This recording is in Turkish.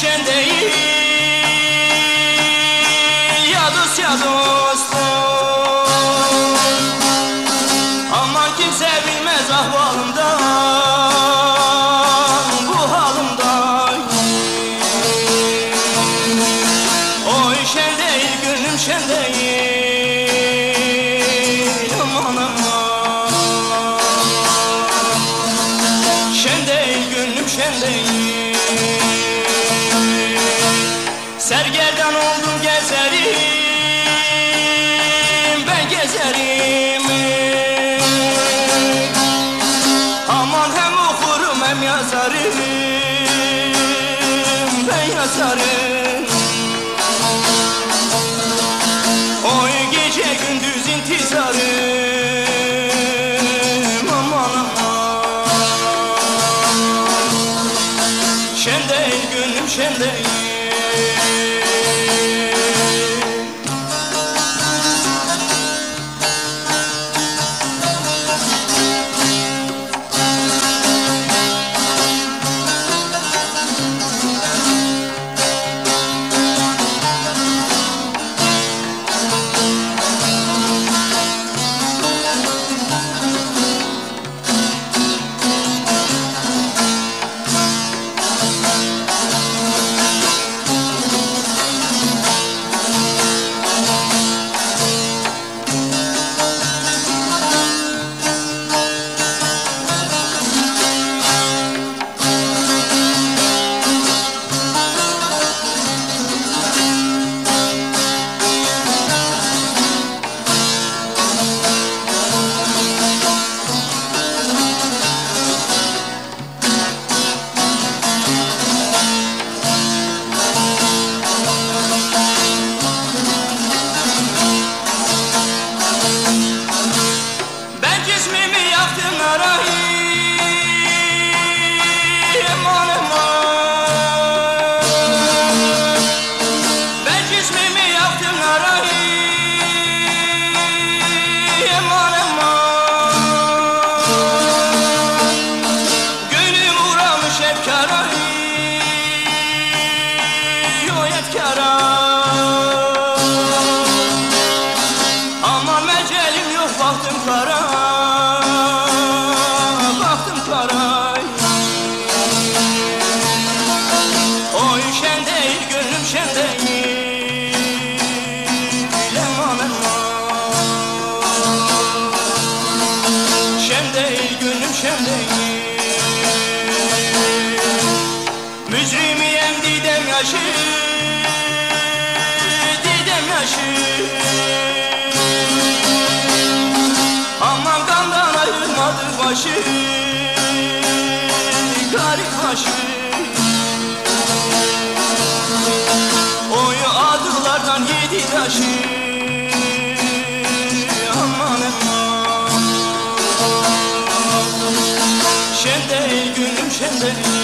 şen değil Ya dost ya dostum Ama kimse bilmez ahvalımdan Bu halimden Oy şen değil gönlüm şen değil Aman aman. Şen değil gönlüm şen değil Sergerdan oldum gezerim. Ben gezerim. Aman hem okurum hem yazarım. Ben yazarım. Oy gece gündüz intizarım. Aman aman. Şen değil gönlüm şen değil Mücrimiyem didem yaşı Didem yaşı. Aman kandan ayırmadı başı Garip başı. Oyu adılardan yedi taşı. Şendey gülüm şendey